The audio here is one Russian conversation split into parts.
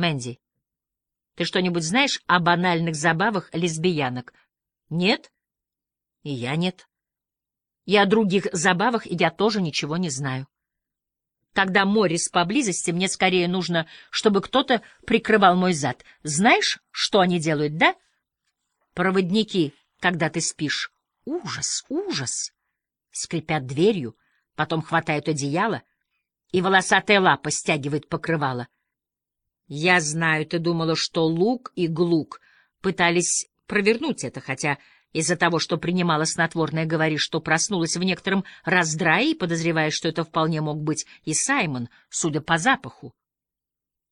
Мэнди, ты что-нибудь знаешь о банальных забавах лесбиянок? Нет? И я нет. И о других забавах я тоже ничего не знаю. Когда Моррис поблизости, мне скорее нужно, чтобы кто-то прикрывал мой зад. Знаешь, что они делают, да? Проводники, когда ты спишь. Ужас, ужас. Скрипят дверью, потом хватают одеяло, и волосатая лапа стягивает покрывало. Я знаю, ты думала, что Лук и Глук пытались провернуть это, хотя из-за того, что принимала снотворное, говоришь, что проснулась в некотором раздрае и подозреваешь, что это вполне мог быть и Саймон, судя по запаху.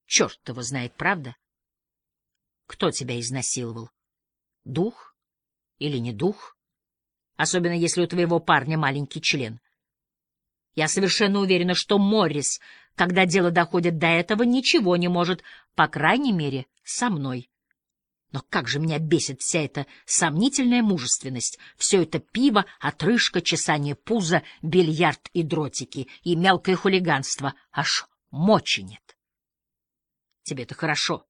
Черт его знает, правда? Кто тебя изнасиловал? Дух или не дух? Особенно если у твоего парня маленький член. Я совершенно уверена, что Моррис, когда дело доходит до этого, ничего не может, по крайней мере, со мной. Но как же меня бесит вся эта сомнительная мужественность, все это пиво, отрыжка, чесание пуза, бильярд и дротики, и мелкое хулиганство, аж мочи нет. Тебе-то хорошо.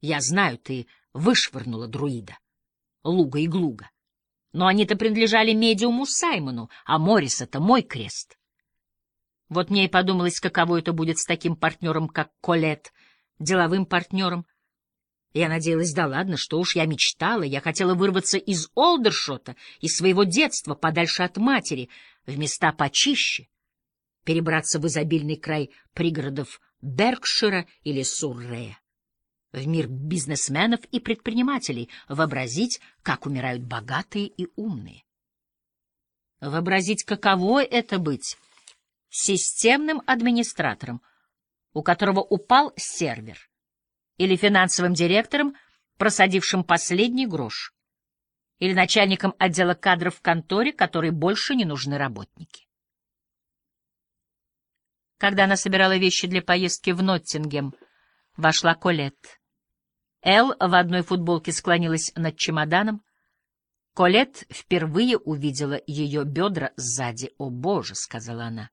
Я знаю, ты вышвырнула друида, луга и глуга. Но они-то принадлежали медиуму Саймону, а Моррис — это мой крест. Вот мне и подумалось, каково это будет с таким партнером, как Колет, деловым партнером — я надеялась, да ладно, что уж я мечтала, я хотела вырваться из Олдершота, из своего детства, подальше от матери, в места почище, перебраться в изобильный край пригородов Беркшира или Суррея, в мир бизнесменов и предпринимателей, вообразить, как умирают богатые и умные. Вообразить, каково это быть системным администратором, у которого упал сервер, или финансовым директором, просадившим последний грош, или начальником отдела кадров в конторе, которой больше не нужны работники. Когда она собирала вещи для поездки в Ноттингем, вошла Колет. Эл в одной футболке склонилась над чемоданом. Колет впервые увидела ее бедра сзади. «О, Боже!» — сказала она.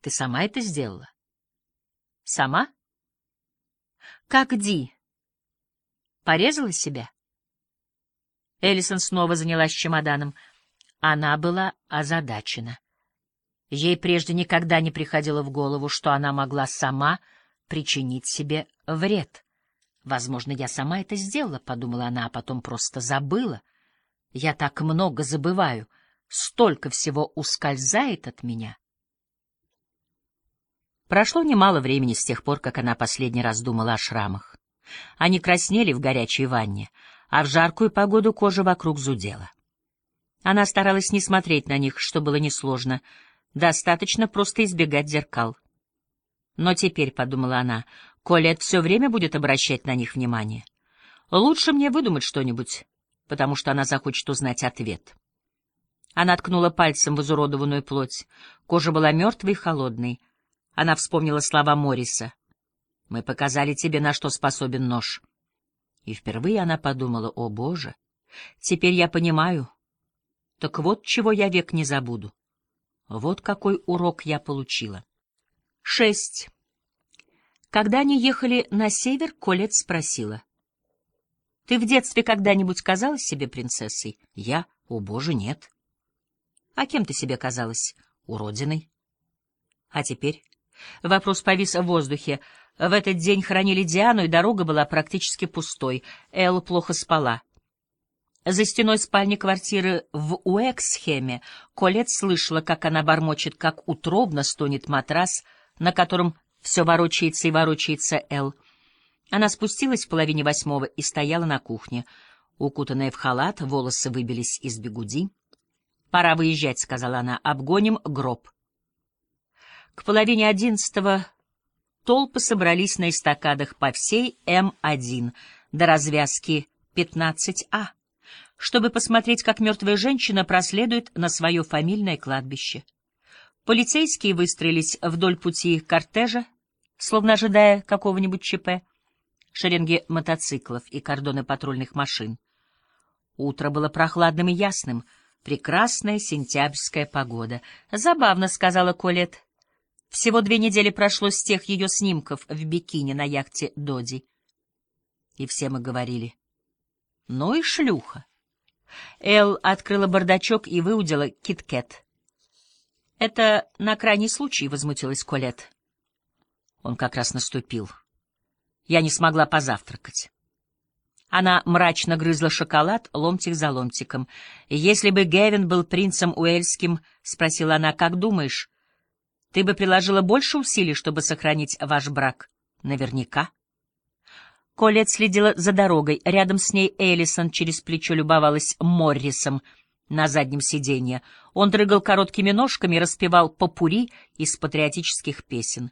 «Ты сама это сделала?» «Сама?» Как Ди? Порезала себя? Эллисон снова занялась чемоданом. Она была озадачена. Ей прежде никогда не приходило в голову, что она могла сама причинить себе вред. «Возможно, я сама это сделала», — подумала она, а потом просто забыла. «Я так много забываю, столько всего ускользает от меня». Прошло немало времени с тех пор, как она последний раз думала о шрамах. Они краснели в горячей ванне, а в жаркую погоду кожа вокруг зудела. Она старалась не смотреть на них, что было несложно, достаточно просто избегать зеркал. Но теперь, — подумала она, — Колет все время будет обращать на них внимание. Лучше мне выдумать что-нибудь, потому что она захочет узнать ответ. Она ткнула пальцем в изуродованную плоть. Кожа была мертвой и холодной. Она вспомнила слова Морриса. «Мы показали тебе, на что способен нож». И впервые она подумала, «О, Боже, теперь я понимаю. Так вот, чего я век не забуду. Вот какой урок я получила». Шесть. Когда они ехали на север, Колет спросила. «Ты в детстве когда-нибудь казалась себе принцессой?» «Я? О, Боже, нет». «А кем ты себе казалась?» «Уродиной». «А теперь?» Вопрос повис в воздухе. В этот день хоронили Диану, и дорога была практически пустой. Эл плохо спала. За стеной спальни квартиры в Уэксхеме Колет слышала, как она бормочет, как утробно стонет матрас, на котором все ворочается и ворочается Эл. Она спустилась в половине восьмого и стояла на кухне. Укутанная в халат, волосы выбились из бегуди. «Пора выезжать», — сказала она, — «обгоним гроб». К половине одиннадцатого толпы собрались на эстакадах по всей М1 до развязки 15А, чтобы посмотреть, как мертвая женщина проследует на свое фамильное кладбище. Полицейские выстроились вдоль пути кортежа, словно ожидая какого-нибудь ЧП, шеренги мотоциклов и кордоны патрульных машин. Утро было прохладным и ясным, прекрасная сентябрьская погода. «Забавно», — сказала Колет. Всего две недели прошло с тех ее снимков в бикини на яхте Доди. И все мы говорили. Ну и шлюха. Эл открыла бардачок и выудила киткет. «Это на крайний случай», — возмутилась Колет. Он как раз наступил. Я не смогла позавтракать. Она мрачно грызла шоколад ломтик за ломтиком. «Если бы Гевин был принцем Уэльским, — спросила она, — как думаешь, ты бы приложила больше усилий, чтобы сохранить ваш брак? Наверняка». Колет следила за дорогой. Рядом с ней Эллисон через плечо любовалась Моррисом на заднем сиденье. Он дрыгал короткими ножками и распевал попури из патриотических песен.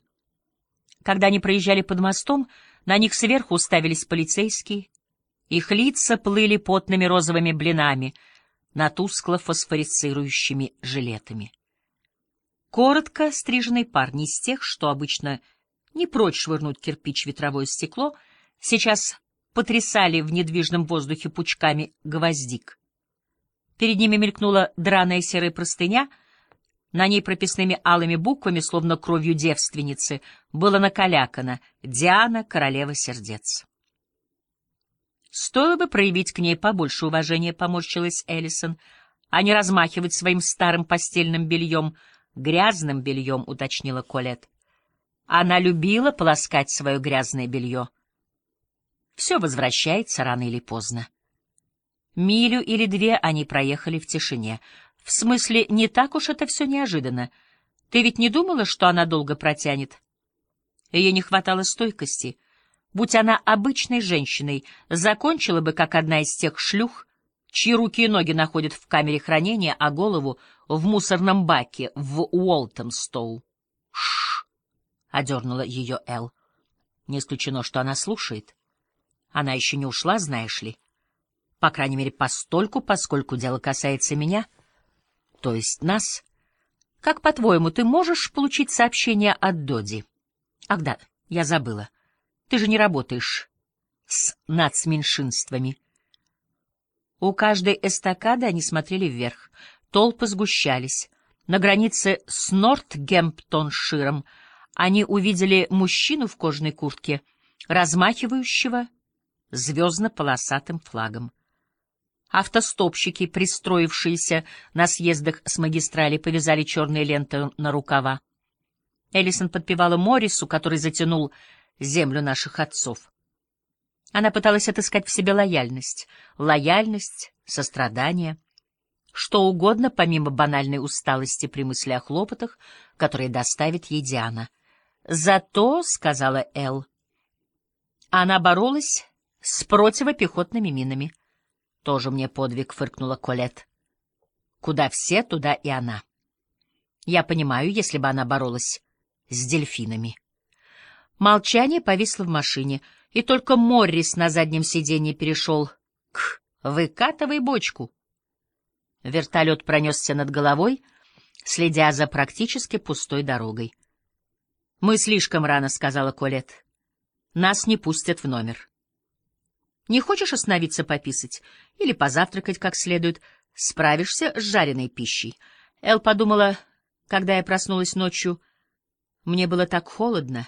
Когда они проезжали под мостом, на них сверху уставились полицейские. Их лица плыли потными розовыми блинами на тускло фосфорицирующими жилетами. Коротко стриженные парни из тех, что обычно не прочь швырнуть кирпич в ветровое стекло, сейчас потрясали в недвижном воздухе пучками гвоздик. Перед ними мелькнула драная серая простыня — на ней прописными алыми буквами, словно кровью девственницы, было накалякано «Диана, королева сердец». Стоило бы проявить к ней побольше уважения, поморщилась Эллисон, а не размахивать своим старым постельным бельем, грязным бельем, уточнила Колет. Она любила полоскать свое грязное белье. Все возвращается рано или поздно. Милю или две они проехали в тишине — в смысле, не так уж это все неожиданно. Ты ведь не думала, что она долго протянет? Ее не хватало стойкости. Будь она обычной женщиной, закончила бы, как одна из тех шлюх, чьи руки и ноги находят в камере хранения, а голову — в мусорном баке в Уолтомстоу. «Шш!» — одернула ее Эл. Не исключено, что она слушает. Она еще не ушла, знаешь ли. По крайней мере, постольку, поскольку дело касается меня — то есть нас. Как, по-твоему, ты можешь получить сообщение от Доди? Ах да, я забыла. Ты же не работаешь с нацменьшинствами. У каждой эстакады они смотрели вверх. Толпы сгущались. На границе с Нортгемптонширом они увидели мужчину в кожаной куртке, размахивающего звездно-полосатым флагом. Автостопщики, пристроившиеся на съездах с магистрали, повязали черные ленты на рукава. Эллисон подпевала Моррису, который затянул землю наших отцов. Она пыталась отыскать в себе лояльность, лояльность, сострадание, что угодно, помимо банальной усталости при мысли о хлопотах, которые доставит ей Диана. «Зато», — сказала Эл, — она боролась с противопехотными минами. Тоже мне подвиг, фыркнула Колет. Куда все, туда и она. Я понимаю, если бы она боролась с дельфинами. Молчание повисло в машине, и только Моррис на заднем сиденье перешел к «выкатывай бочку». Вертолет пронесся над головой, следя за практически пустой дорогой. «Мы слишком рано», — сказала Колет. «Нас не пустят в номер». Не хочешь остановиться пописать или позавтракать как следует? Справишься с жареной пищей. Эл подумала, когда я проснулась ночью, мне было так холодно.